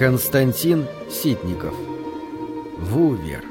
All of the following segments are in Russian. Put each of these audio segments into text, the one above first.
Константин Ситников. Вувер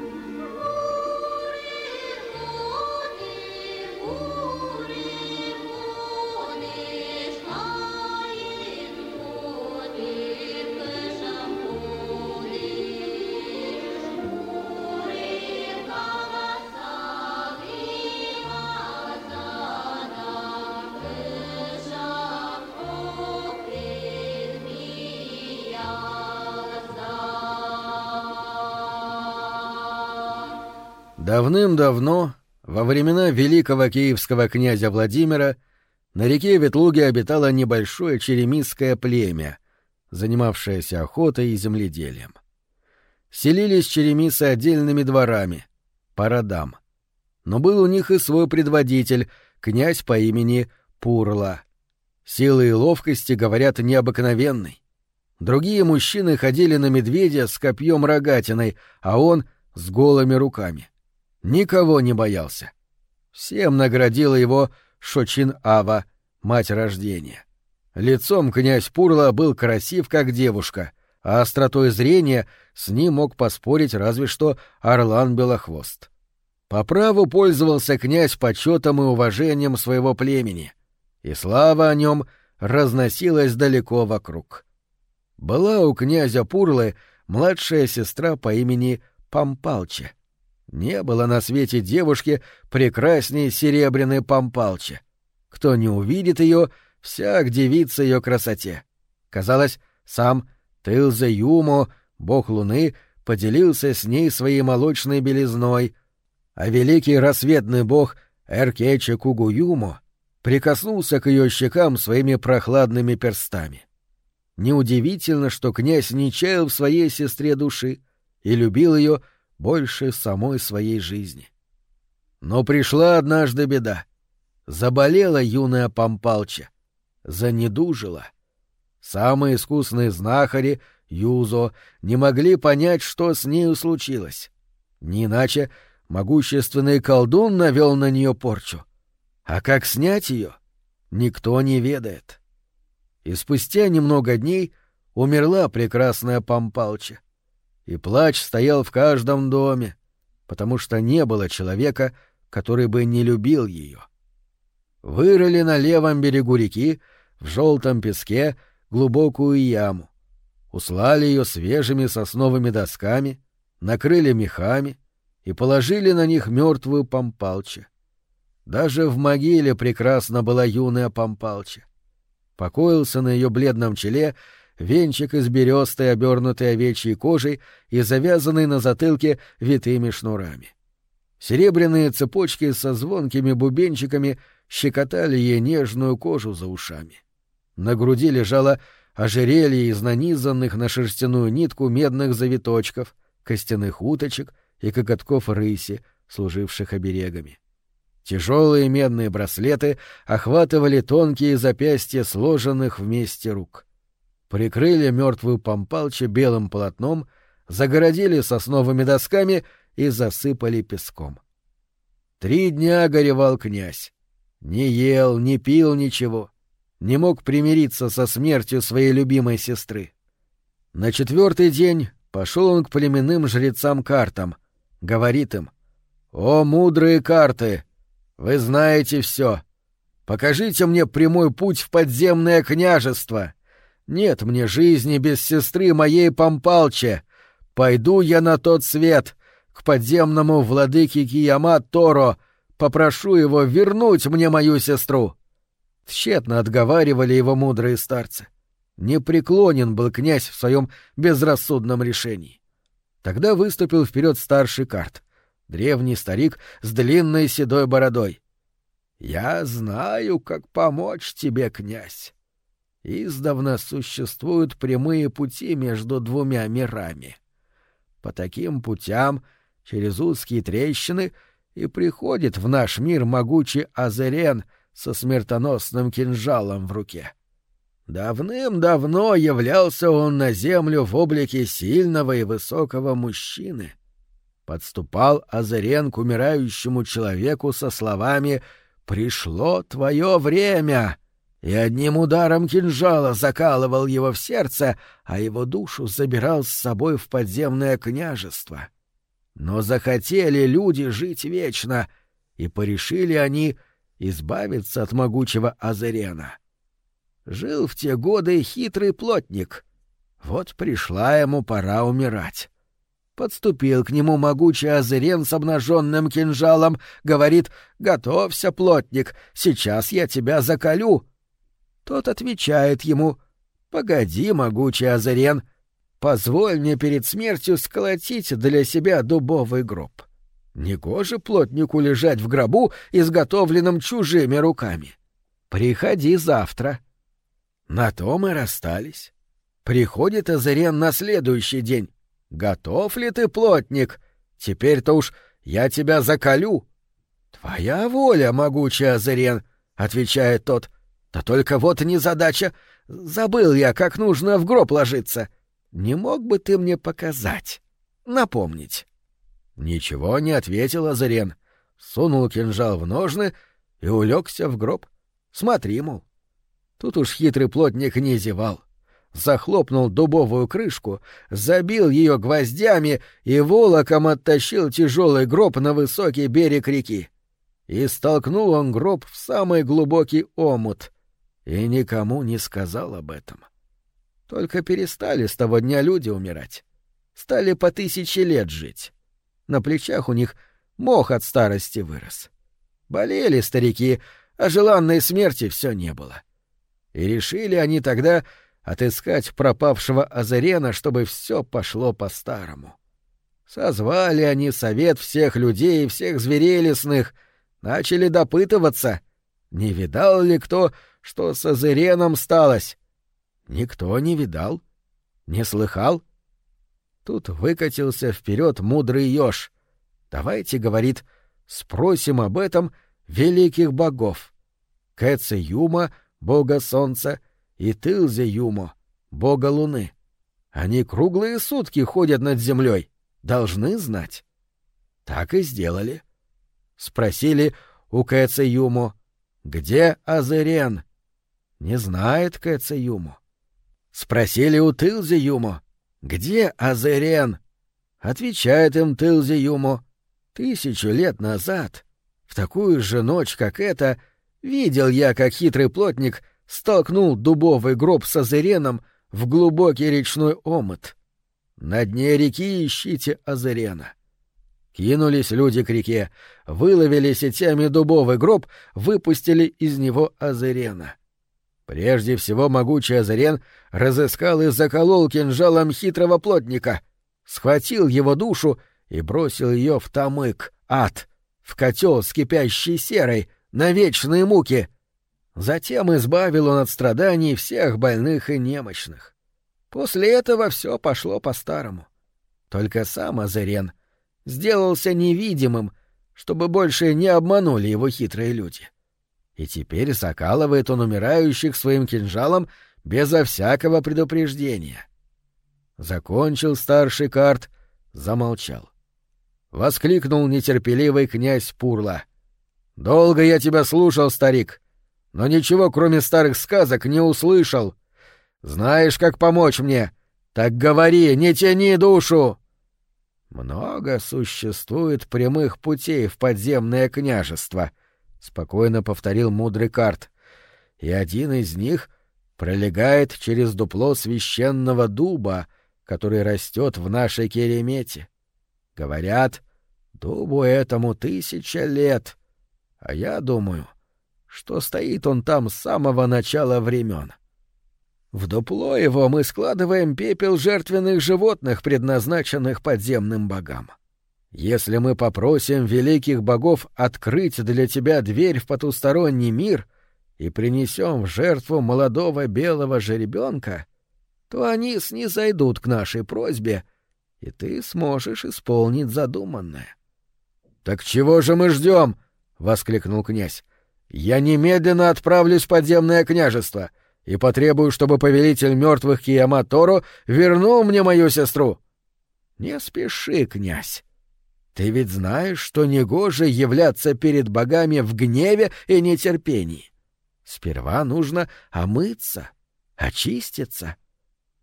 Давным-давно, во времена великого киевского князя Владимира, на реке Ветлуге обитало небольшое черемисское племя, занимавшееся охотой и земледелием. Селились черемисы отдельными дворами, по родам. Но был у них и свой предводитель, князь по имени Пурла. Силы и ловкости, говорят, необыкновенный. Другие мужчины ходили на медведя с копьем рогатиной, а он — с голыми руками. Никого не боялся. Всем наградила его Шочин-Ава, мать рождения. Лицом князь Пурла был красив, как девушка, а остротой зрения с ним мог поспорить разве что Орлан Белохвост. По праву пользовался князь почетом и уважением своего племени, и слава о нем разносилась далеко вокруг. Была у князя Пурлы младшая сестра по имени Пампалче — не было на свете девушки прекрасней серебряной помпалчи. Кто не увидит ее, всяк девится ее красоте. Казалось, сам Тылзе Юмо, бог луны, поделился с ней своей молочной белизной, а великий рассветный бог Эркече Кугуюмо прикоснулся к ее щекам своими прохладными перстами. Неудивительно, что князь не чаял в своей сестре души и любил ее больше самой своей жизни. Но пришла однажды беда. Заболела юная Пампалча. Занедужила. Самые искусные знахари, Юзо, не могли понять, что с нею случилось. Не иначе могущественный колдун навел на нее порчу. А как снять ее, никто не ведает. И спустя немного дней умерла прекрасная Пампалча и плач стоял в каждом доме, потому что не было человека, который бы не любил ее. Вырыли на левом берегу реки, в желтом песке, глубокую яму, услали ее свежими сосновыми досками, накрыли мехами и положили на них мертвую помпалча. Даже в могиле прекрасно была юная помпалча. Покоился на ее бледном челе венчик из берестой, обернутой овечьей кожей и завязанный на затылке витыми шнурами. Серебряные цепочки со звонкими бубенчиками щекотали ей нежную кожу за ушами. На груди лежало ожерелье из нанизанных на шерстяную нитку медных завиточков, костяных уточек и коготков рыси, служивших оберегами. Тяжелые медные браслеты охватывали тонкие запястья сложенных вместе рук — прикрыли мертвую помпалче белым полотном, загородили сосновыми досками и засыпали песком. Три дня горевал князь. Не ел, не пил ничего. Не мог примириться со смертью своей любимой сестры. На четвертый день пошел он к племенным жрецам-картам. Говорит им, «О, мудрые карты! Вы знаете все. Покажите мне прямой путь в подземное княжество!» Нет мне жизни без сестры моей Пампалче. Пойду я на тот свет, к подземному владыке Кияма Торо, попрошу его вернуть мне мою сестру. Тщетно отговаривали его мудрые старцы. Непреклонен был князь в своем безрассудном решении. Тогда выступил вперед старший карт, древний старик с длинной седой бородой. «Я знаю, как помочь тебе, князь. Издавна существуют прямые пути между двумя мирами. По таким путям, через узкие трещины, и приходит в наш мир могучий Азерен со смертоносным кинжалом в руке. Давным-давно являлся он на землю в облике сильного и высокого мужчины. Подступал Азерен к умирающему человеку со словами «Пришло твое время!» И одним ударом кинжала закалывал его в сердце, а его душу забирал с собой в подземное княжество. Но захотели люди жить вечно, и порешили они избавиться от могучего Азерена. Жил в те годы хитрый плотник. Вот пришла ему пора умирать. Подступил к нему могучий Азерен с обнаженным кинжалом, говорит «Готовься, плотник, сейчас я тебя заколю». Тот отвечает ему «Погоди, могучий Азерен, позволь мне перед смертью сколотить для себя дубовый гроб». Негоже плотнику лежать в гробу, изготовленном чужими руками. Приходи завтра. На то мы расстались. Приходит Азарен на следующий день. Готов ли ты, плотник? Теперь-то уж я тебя заколю. Твоя воля, могучий Азарен, отвечает тот. Да только вот не задача. Забыл я, как нужно в гроб ложиться. Не мог бы ты мне показать? Напомнить. Ничего не ответил Азарен. Сунул кинжал в ножны и улегся в гроб. Смотри, мол. Тут уж хитрый плотник не зевал. Захлопнул дубовую крышку, забил ее гвоздями и волоком оттащил тяжелый гроб на высокий берег реки. И столкнул он гроб в самый глубокий омут. И никому не сказал об этом. Только перестали с того дня люди умирать. Стали по тысяче лет жить. На плечах у них мох от старости вырос. Болели старики, а желанной смерти все не было. И решили они тогда отыскать пропавшего Азарена, чтобы все пошло по-старому. Созвали они совет всех людей и всех зверей лесных, начали допытываться, не видал ли кто, что с Азареном сталось. Никто не видал, не слыхал — Тут выкатился вперед мудрый еж. Давайте, говорит, спросим об этом великих богов. Кэце Юма, бога солнца, и Тылзе Юмо, бога луны. Они круглые сутки ходят над землей, должны знать. Так и сделали. Спросили у Кэце Юмо, где Азерен? Не знает Кэце Юмо. Спросили у Тылзе Юмо, «Где Азерен?» Отвечает им Тылзи Юмо. «Тысячу лет назад, в такую же ночь, как эта, видел я, как хитрый плотник столкнул дубовый гроб с Азереном в глубокий речной омут. На дне реки ищите Азерена». Кинулись люди к реке, выловили сетями дубовый гроб, выпустили из него Азерена. Прежде всего могучий Азарен разыскал и заколол кинжалом хитрого плотника, схватил его душу и бросил ее в тамык, ад, в котел с кипящей серой, на вечные муки. Затем избавил он от страданий всех больных и немощных. После этого все пошло по-старому. Только сам Азарен сделался невидимым, чтобы больше не обманули его хитрые люди. — и теперь закалывает он умирающих своим кинжалом безо всякого предупреждения. Закончил старший карт, замолчал. Воскликнул нетерпеливый князь Пурла. «Долго я тебя слушал, старик, но ничего, кроме старых сказок, не услышал. Знаешь, как помочь мне? Так говори, не тяни душу!» Много существует прямых путей в подземное княжество, — спокойно повторил мудрый карт. «И один из них пролегает через дупло священного дуба, который растет в нашей керемете. Говорят, дубу этому тысяча лет, а я думаю, что стоит он там с самого начала времен. В дупло его мы складываем пепел жертвенных животных, предназначенных подземным богам. Если мы попросим великих богов открыть для тебя дверь в потусторонний мир и принесем в жертву молодого белого жеребенка, то они снизойдут к нашей просьбе, и ты сможешь исполнить задуманное. — Так чего же мы ждем? — воскликнул князь. — Я немедленно отправлюсь в подземное княжество и потребую, чтобы повелитель мертвых Кияматоро вернул мне мою сестру. — Не спеши, князь. Ты ведь знаешь, что негоже являться перед богами в гневе и нетерпении. Сперва нужно омыться, очиститься.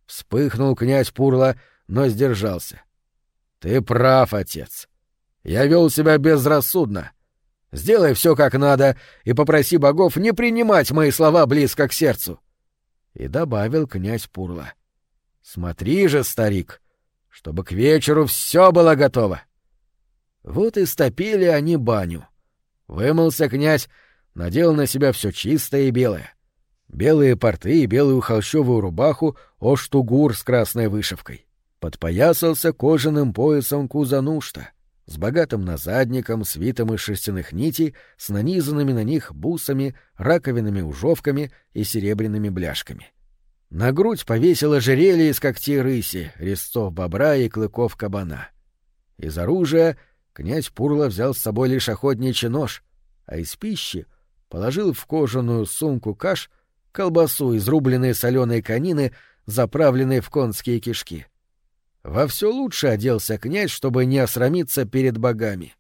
Вспыхнул князь Пурла, но сдержался. — Ты прав, отец. Я вел себя безрассудно. Сделай все как надо и попроси богов не принимать мои слова близко к сердцу. И добавил князь Пурла. — Смотри же, старик, чтобы к вечеру все было готово. Вот и стопили они баню. Вымылся князь, надел на себя все чистое и белое. Белые порты и белую холщовую рубаху оштугур с красной вышивкой. Подпоясался кожаным поясом кузанушта с богатым назадником, свитом из шерстяных нитей, с нанизанными на них бусами, раковинными ужовками и серебряными бляшками. На грудь повесила жерелье из когтей рыси, резцов бобра и клыков кабана. Из оружия князь Пурла взял с собой лишь охотничий нож, а из пищи — положил в кожаную сумку каш колбасу из рубленной соленой конины, заправленной в конские кишки. Во все лучше оделся князь, чтобы не осрамиться перед богами.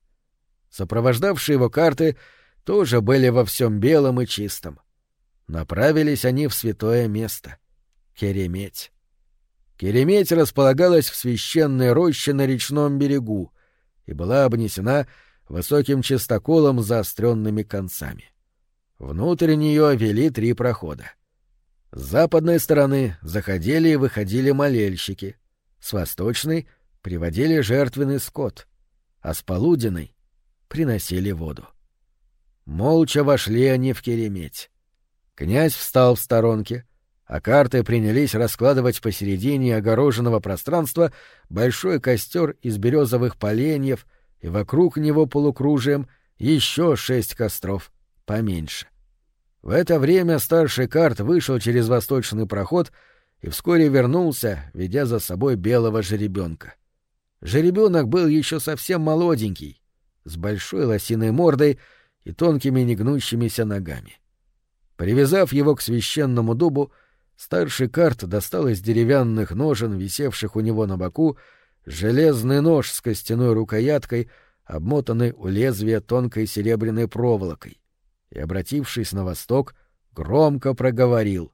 Сопровождавшие его карты тоже были во всем белом и чистом. Направились они в святое место — Кереметь. Кереметь располагалась в священной роще на речном берегу и была обнесена высоким чистоколом с заостренными концами. Внутрь нее вели три прохода. С западной стороны заходили и выходили молельщики, с восточной приводили жертвенный скот, а с полуденной приносили воду. Молча вошли они в Кереметь. Князь встал в сторонке, а карты принялись раскладывать посередине огороженного пространства большой костер из березовых поленьев и вокруг него полукружием еще шесть костров — поменьше. В это время старший карт вышел через восточный проход и вскоре вернулся, ведя за собой белого жеребенка. Жеребенок был еще совсем молоденький, с большой лосиной мордой и тонкими негнущимися ногами. Привязав его к священному дубу, старший карт достал из деревянных ножен, висевших у него на боку, железный нож с костяной рукояткой, обмотанный у лезвия тонкой серебряной проволокой и, обратившись на восток, громко проговорил.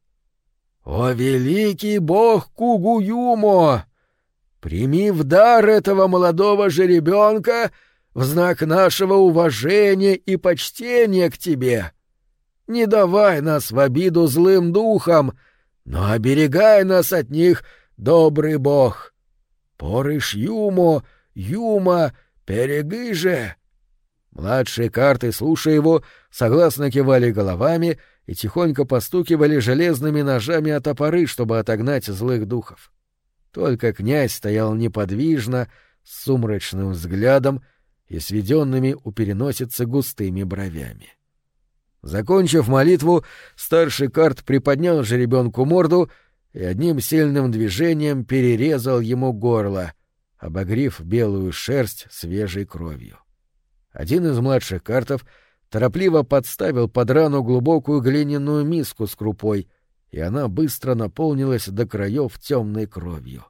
«О, великий бог Кугуюмо! Прими в дар этого молодого жеребенка в знак нашего уважения и почтения к тебе. Не давай нас в обиду злым духам, но оберегай нас от них, добрый бог. Порыш Юмо, Юма, перегы же!» Младшие карты, слушая его, согласно кивали головами и тихонько постукивали железными ножами о топоры, чтобы отогнать злых духов. Только князь стоял неподвижно, с сумрачным взглядом и сведенными у переносицы густыми бровями. Закончив молитву, старший карт приподнял жеребенку морду и одним сильным движением перерезал ему горло, обогрив белую шерсть свежей кровью. Один из младших картов торопливо подставил под рану глубокую глиняную миску с крупой, и она быстро наполнилась до краев темной кровью.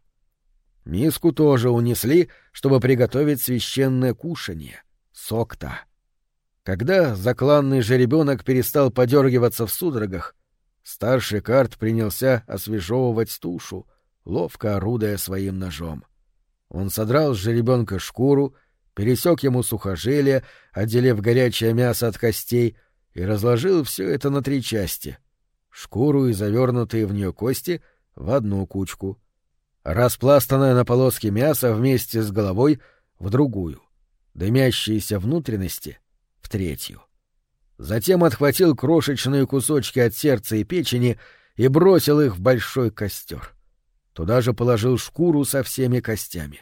Миску тоже унесли, чтобы приготовить священное кушанье — сокта. Когда закланный жеребенок перестал подергиваться в судорогах, старший карт принялся освежевывать тушу, ловко орудуя своим ножом. Он содрал с жеребенка шкуру, пересек ему сухожилие, отделив горячее мясо от костей, и разложил все это на три части — шкуру и завернутые в нее кости в одну кучку, распластанное на полоски мясо вместе с головой в другую, дымящиеся внутренности — третью. Затем отхватил крошечные кусочки от сердца и печени и бросил их в большой костер. Туда же положил шкуру со всеми костями.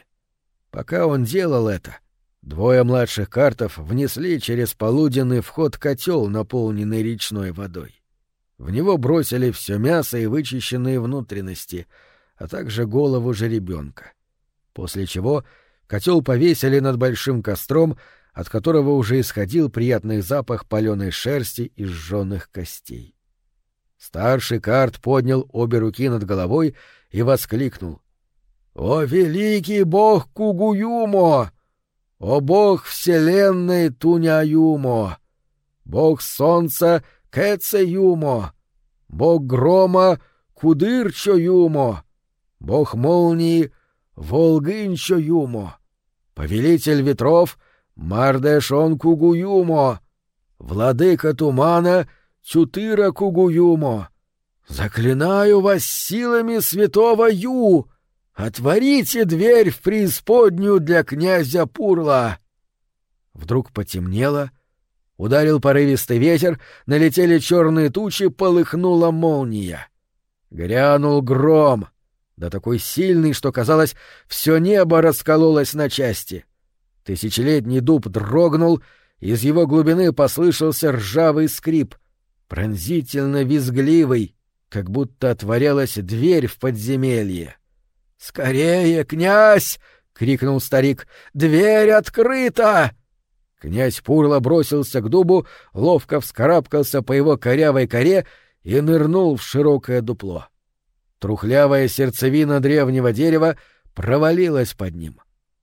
Пока он делал это, Двое младших картов внесли через полуденный вход котел, наполненный речной водой. В него бросили все мясо и вычищенные внутренности, а также голову жеребенка. После чего котел повесили над большим костром, от которого уже исходил приятный запах паленой шерсти и сжженных костей. Старший карт поднял обе руки над головой и воскликнул. «О, великий бог Кугуюмо! «О бог вселенной Туняюмо! Бог солнца Кэце Юмо, бог грома Кудырчо Юмо, бог молнии Волгынчо Юмо, повелитель ветров Мардешон Кугуюмо, владыка тумана Чутыра Кугуюмо. Заклинаю вас силами святого Ю! Отворите дверь в преисподнюю для князя Пурла!» Вдруг потемнело, ударил порывистый ветер, налетели черные тучи, полыхнула молния. Грянул гром, да такой сильный, что, казалось, все небо раскололось на части. Тысячелетний дуб дрогнул, из его глубины послышался ржавый скрип, пронзительно визгливый, как будто отворялась дверь в подземелье. «Скорее, князь!» — крикнул старик. «Дверь открыта!» Князь Пурло бросился к дубу, ловко вскарабкался по его корявой коре и нырнул в широкое дупло. Трухлявая сердцевина древнего дерева провалилась под ним.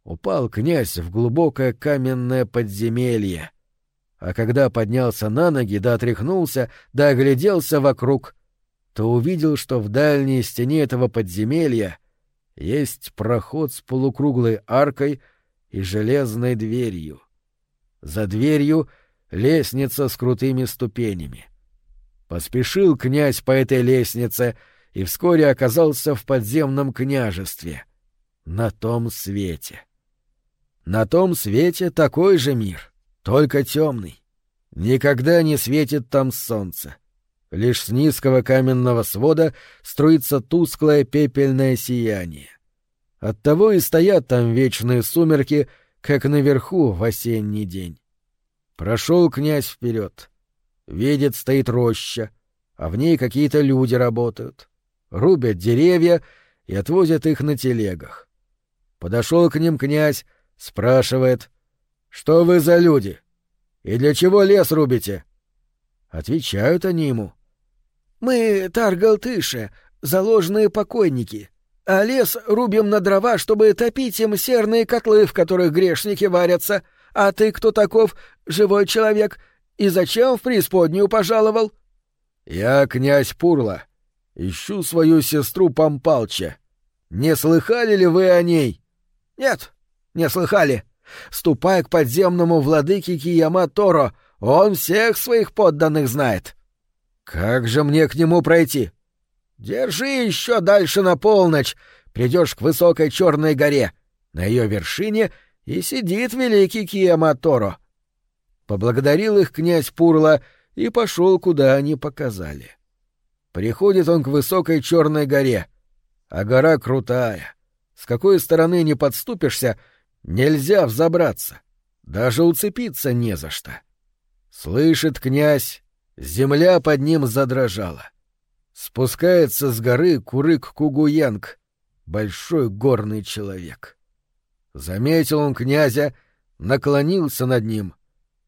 Упал князь в глубокое каменное подземелье. А когда поднялся на ноги, да отряхнулся, да огляделся вокруг, то увидел, что в дальней стене этого подземелья есть проход с полукруглой аркой и железной дверью. За дверью лестница с крутыми ступенями. Поспешил князь по этой лестнице и вскоре оказался в подземном княжестве, на том свете. На том свете такой же мир, только темный. Никогда не светит там солнце. Лишь с низкого каменного свода струится тусклое пепельное сияние. Оттого и стоят там вечные сумерки, как наверху в осенний день. Прошел князь вперед. Видит, стоит роща, а в ней какие-то люди работают. Рубят деревья и отвозят их на телегах. Подошел к ним князь, спрашивает, «Что вы за люди? И для чего лес рубите?» Отвечают они ему, мы таргалтыши, заложенные покойники, а лес рубим на дрова, чтобы топить им серные котлы, в которых грешники варятся. А ты кто таков, живой человек, и зачем в преисподнюю пожаловал? Я князь Пурла. Ищу свою сестру Пампалча. Не слыхали ли вы о ней? Нет, не слыхали. Ступай к подземному владыке Кияма Торо, он всех своих подданных знает. Как же мне к нему пройти? Держи еще дальше на полночь. Придешь к высокой черной горе. На ее вершине и сидит великий Кияматоро. Поблагодарил их князь Пурла и пошел, куда они показали. Приходит он к высокой черной горе, а гора крутая. С какой стороны не подступишься, нельзя взобраться. Даже уцепиться не за что. Слышит князь, Земля под ним задрожала. Спускается с горы Курык-Кугуянг, большой горный человек. Заметил он князя, наклонился над ним.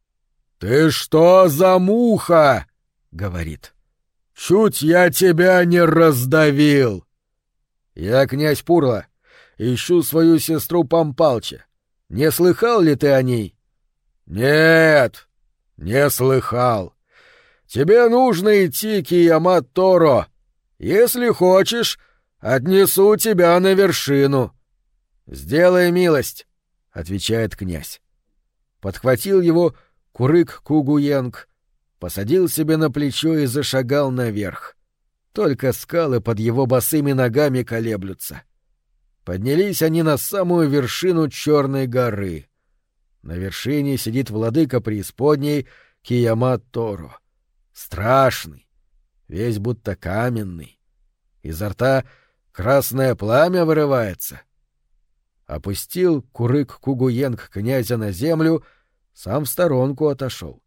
— Ты что за муха? — говорит. — Чуть я тебя не раздавил. — Я князь Пурла, ищу свою сестру Пампалча. Не слыхал ли ты о ней? — Нет, не слыхал. — Тебе нужно идти к Иямат-Торо. Если хочешь, отнесу тебя на вершину. Сделай милость, — отвечает князь. Подхватил его Курык Кугуенг, посадил себе на плечо и зашагал наверх. Только скалы под его босыми ногами колеблются. Поднялись они на самую вершину Черной горы. На вершине сидит владыка преисподней Киямат-Торо страшный, весь будто каменный. Изо рта красное пламя вырывается. Опустил курык Кугуенг князя на землю, сам в сторонку отошел.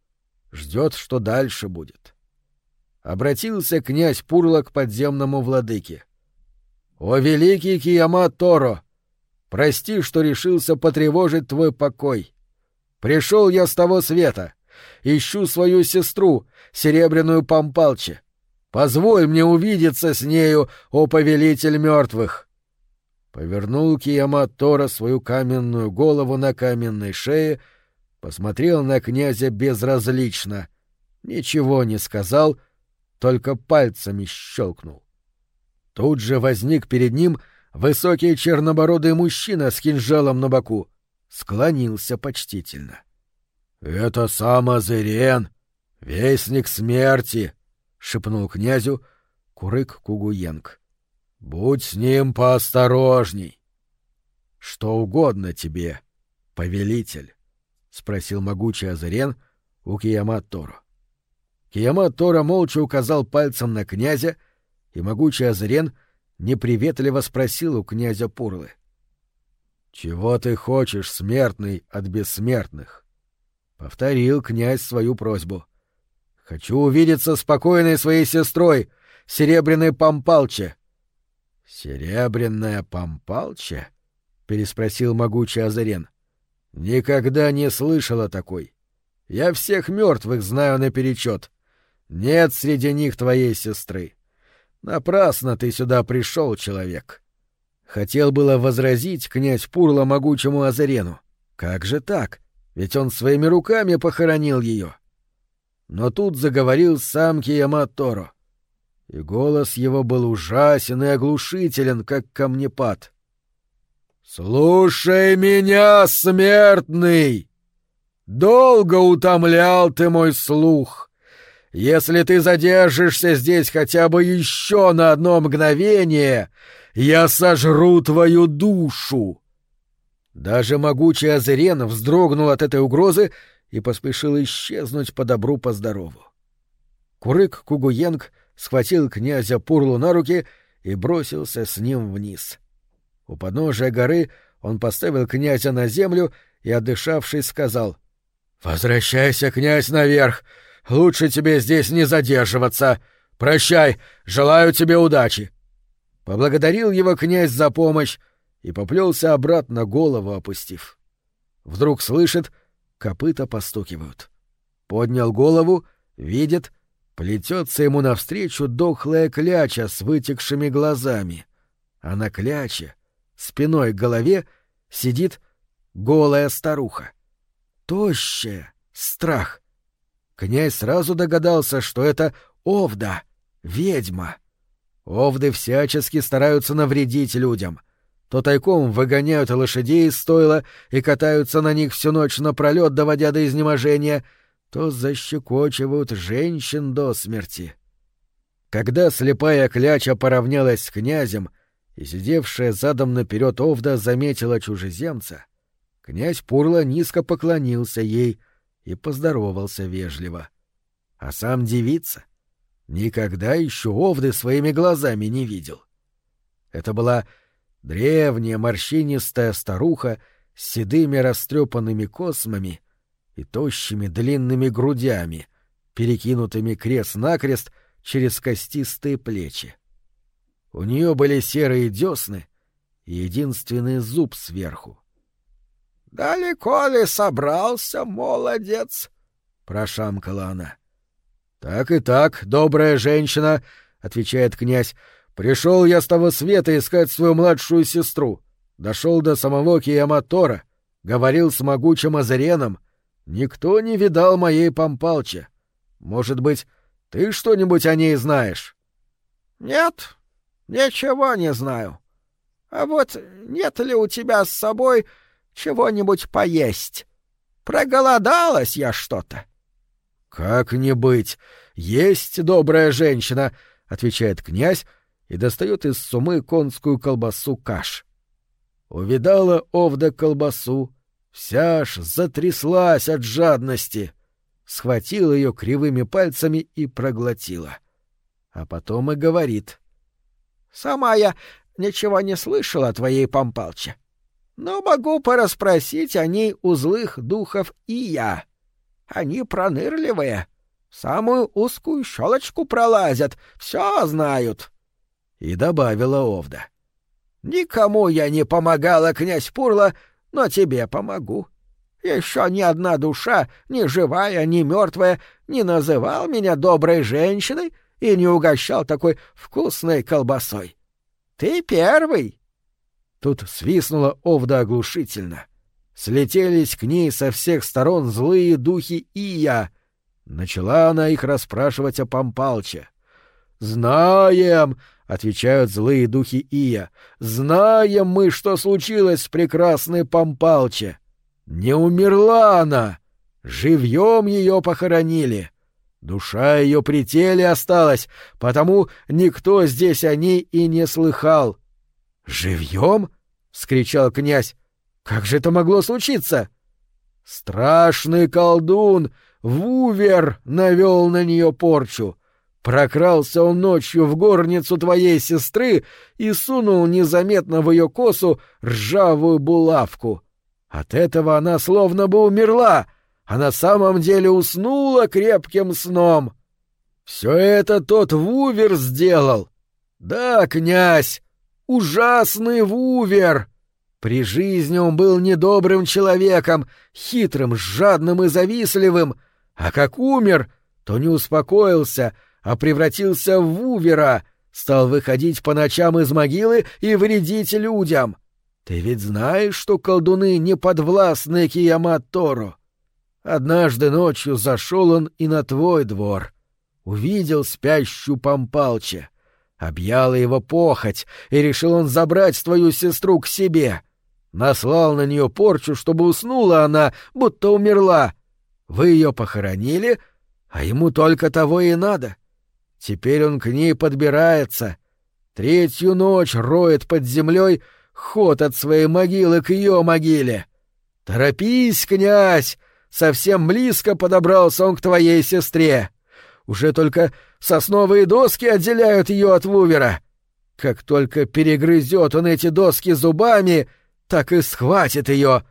Ждет, что дальше будет. Обратился князь Пурла к подземному владыке. «О, великий Киямат Торо! Прости, что решился потревожить твой покой. Пришел я с того света. Ищу свою сестру, серебряную Пампалче. Позволь мне увидеться с нею, о повелитель мертвых. Повернул Киямат Тора свою каменную голову на каменной шее, посмотрел на князя безразлично, ничего не сказал, только пальцами щелкнул. Тут же возник перед ним высокий чернобородый мужчина с кинжалом на боку, склонился почтительно. — Это сам Азырен, вестник смерти, — шепнул князю Курык Кугуенг. — Будь с ним поосторожней. — Что угодно тебе, повелитель, — спросил могучий Азырен у Киямат Торо. Киямат Тора молча указал пальцем на князя, и могучий Азырен неприветливо спросил у князя Пурлы. — Чего ты хочешь, смертный, от бессмертных? Повторил князь свою просьбу. — Хочу увидеться спокойной своей сестрой, Серебряной Пампалче. — Серебряная Пампалче? — переспросил могучий Азарен. — Никогда не слышал такой. Я всех мертвых знаю наперечет. Нет среди них твоей сестры. Напрасно ты сюда пришел, человек. Хотел было возразить князь Пурла могучему Азарену. Как же так? Ведь он своими руками похоронил ее. Но тут заговорил сам Киямат Торо. И голос его был ужасен и оглушителен, как камнепад. «Слушай меня, смертный! Долго утомлял ты мой слух. Если ты задержишься здесь хотя бы еще на одно мгновение, я сожру твою душу!» Даже могучий Азерен вздрогнул от этой угрозы и поспешил исчезнуть по добру, по здорову. Курык Кугуенг схватил князя Пурлу на руки и бросился с ним вниз. У подножия горы он поставил князя на землю и, отдышавшись, сказал «Возвращайся, князь, наверх! Лучше тебе здесь не задерживаться! Прощай! Желаю тебе удачи!» Поблагодарил его князь за помощь и поплелся обратно, голову опустив. Вдруг слышит, копыта постукивают. Поднял голову, видит, плетется ему навстречу дохлая кляча с вытекшими глазами, а на кляче, спиной к голове, сидит голая старуха. Тощая, страх. Князь сразу догадался, что это Овда, ведьма. Овды всячески стараются навредить людям — то тайком выгоняют лошадей из стойла и катаются на них всю ночь напролет, доводя до изнеможения, то защекочивают женщин до смерти. Когда слепая кляча поравнялась с князем, и сидевшая задом наперед Овда заметила чужеземца, князь Пурла низко поклонился ей и поздоровался вежливо. А сам девица никогда еще Овды своими глазами не видел. Это была Древняя морщинистая старуха с седыми растрепанными космами и тощими длинными грудями, перекинутыми крест-накрест через костистые плечи. У нее были серые десны и единственный зуб сверху. — Далеко ли собрался, молодец? — прошамкала она. — Так и так, добрая женщина, — отвечает князь, Пришел я с того света искать свою младшую сестру. Дошел до самого Кияматора, говорил с могучим Азареном. Никто не видал моей Пампалчи. Может быть, ты что-нибудь о ней знаешь? — Нет, ничего не знаю. А вот нет ли у тебя с собой чего-нибудь поесть? Проголодалась я что-то. — Как не быть? Есть добрая женщина, — отвечает князь, и достает из сумы конскую колбасу каш. Увидала Овда колбасу, вся аж затряслась от жадности, схватила ее кривыми пальцами и проглотила. А потом и говорит. — Сама я ничего не слышала о твоей помпалче, но могу порасспросить о ней у злых духов и я. Они пронырливые, самую узкую щелочку пролазят, все знают. — и добавила Овда. «Никому я не помогала, князь Пурла, но тебе помогу. Еще ни одна душа, ни живая, ни мертвая, не называл меня доброй женщиной и не угощал такой вкусной колбасой. Ты первый!» Тут свистнула Овда оглушительно. Слетелись к ней со всех сторон злые духи и я, Начала она их расспрашивать о Пампалче. «Знаем!» — отвечают злые духи Ия. «Знаем мы, что случилось с прекрасной Пампалче. Не умерла она! Живьем ее похоронили!» Душа ее при теле осталась, потому никто здесь о ней и не слыхал. «Живьем?» — вскричал князь. «Как же это могло случиться?» «Страшный колдун! Вувер навел на нее порчу!» Прокрался он ночью в горницу твоей сестры и сунул незаметно в ее косу ржавую булавку. От этого она словно бы умерла, а на самом деле уснула крепким сном. Все это тот Вувер сделал. Да, князь, ужасный Вувер. При жизни он был недобрым человеком, хитрым, жадным и завистливым, а как умер, то не успокоился — а превратился в Вувера, стал выходить по ночам из могилы и вредить людям. Ты ведь знаешь, что колдуны не подвластны Киямат-Тору. Однажды ночью зашел он и на твой двор. Увидел спящую Пампалче. Объяла его похоть, и решил он забрать твою сестру к себе. Наслал на нее порчу, чтобы уснула она, будто умерла. Вы ее похоронили, а ему только того и надо. Теперь он к ней подбирается. Третью ночь роет под землей ход от своей могилы к ее могиле. Торопись, князь! Совсем близко подобрался он к твоей сестре. Уже только сосновые доски отделяют ее от Вувера. Как только перегрызет он эти доски зубами, так и схватит ее.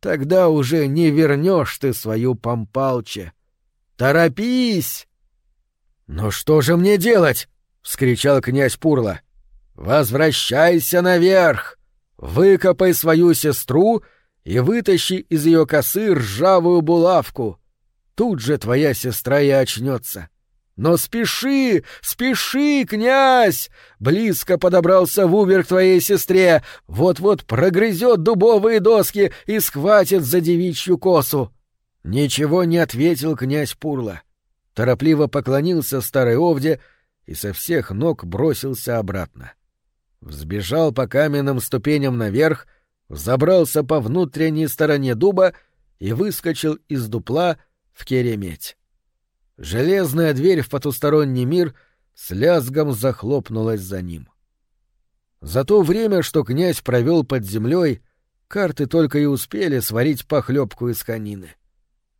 Тогда уже не вернешь ты свою помпалче. Торопись! «Но что же мне делать?» — вскричал князь Пурла. «Возвращайся наверх! Выкопай свою сестру и вытащи из ее косы ржавую булавку. Тут же твоя сестра и очнется. Но спеши, спеши, князь! Близко подобрался Вубер к твоей сестре, вот-вот прогрызет дубовые доски и схватит за девичью косу». Ничего не ответил князь Пурла торопливо поклонился старой овде и со всех ног бросился обратно. Взбежал по каменным ступеням наверх, забрался по внутренней стороне дуба и выскочил из дупла в кереметь. Железная дверь в потусторонний мир с лязгом захлопнулась за ним. За то время, что князь провел под землей, карты только и успели сварить похлебку из конины. —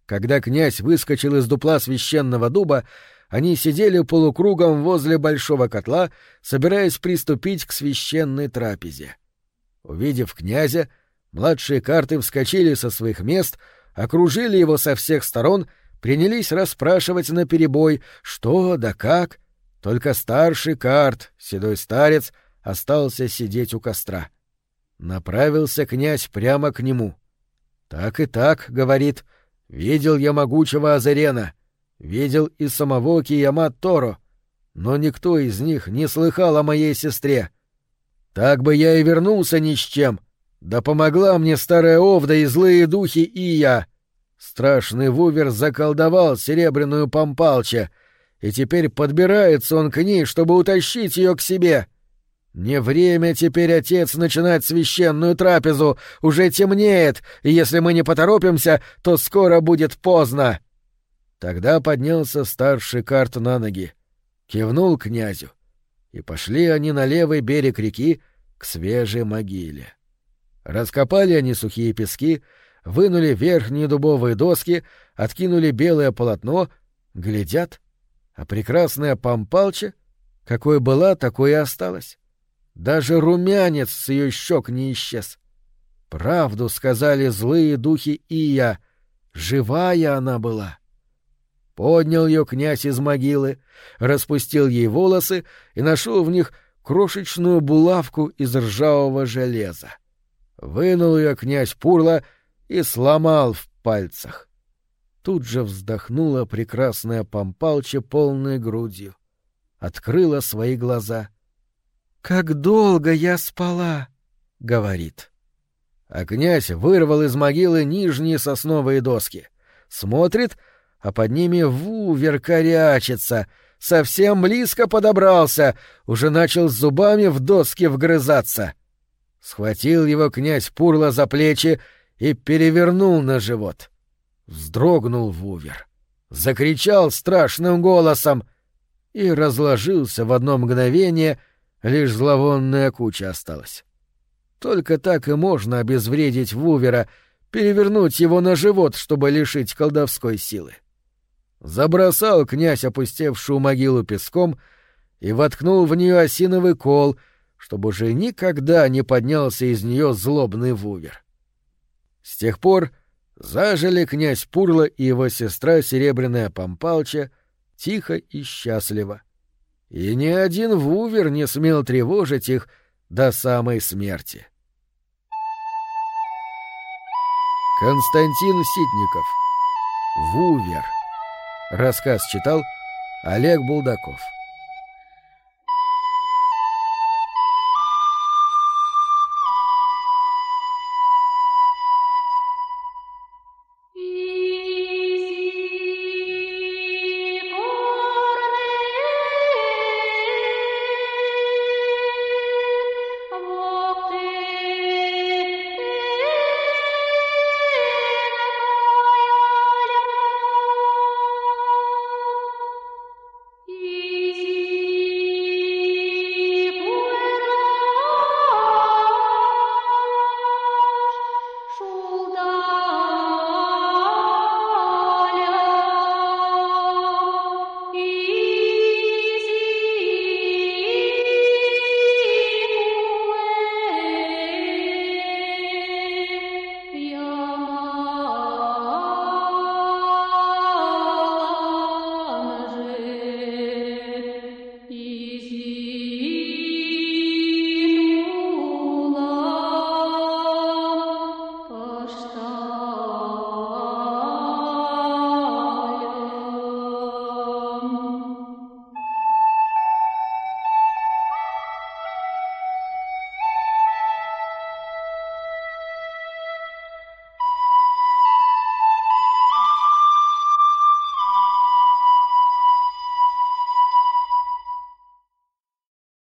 когда князь выскочил из дупла священного дуба, они сидели полукругом возле большого котла, собираясь приступить к священной трапезе. Увидев князя, младшие карты вскочили со своих мест, окружили его со всех сторон, принялись расспрашивать наперебой, что да как. Только старший карт, седой старец, остался сидеть у костра. Направился князь прямо к нему. «Так и так», — говорит, — Видел я могучего Азерена, видел и самого Киямат Торо, но никто из них не слыхал о моей сестре. Так бы я и вернулся ни с чем, да помогла мне старая Овда и злые духи и я. Страшный Вувер заколдовал серебряную помпалча, и теперь подбирается он к ней, чтобы утащить ее к себе. «Не время теперь, отец, начинать священную трапезу. Уже темнеет, и если мы не поторопимся, то скоро будет поздно». Тогда поднялся старший карт на ноги, кивнул князю, и пошли они на левый берег реки к свежей могиле. Раскопали они сухие пески, вынули верхние дубовые доски, откинули белое полотно, глядят, а прекрасная помпалча, какой была, такой и осталась. Даже румянец с ее щек не исчез. Правду сказали злые духи Ия. Живая она была. Поднял ее князь из могилы, распустил ей волосы и нашел в них крошечную булавку из ржавого железа. Вынул ее князь Пурла и сломал в пальцах. Тут же вздохнула прекрасная Пампалча полной грудью. Открыла свои глаза — «Как долго я спала!» — говорит. А князь вырвал из могилы нижние сосновые доски. Смотрит, а под ними Вувер корячится, совсем близко подобрался, уже начал зубами в доски вгрызаться. Схватил его князь Пурла за плечи и перевернул на живот. Вздрогнул Вувер, закричал страшным голосом и разложился в одно мгновение, лишь зловонная куча осталась. Только так и можно обезвредить Вувера, перевернуть его на живот, чтобы лишить колдовской силы. Забросал князь опустевшую могилу песком и воткнул в нее осиновый кол, чтобы уже никогда не поднялся из нее злобный Вувер. С тех пор зажили князь Пурла и его сестра Серебряная Пампалча тихо и счастливо. И ни один Вувер не смел тревожить их до самой смерти. Константин Ситников Вувер Рассказ читал Олег Булдаков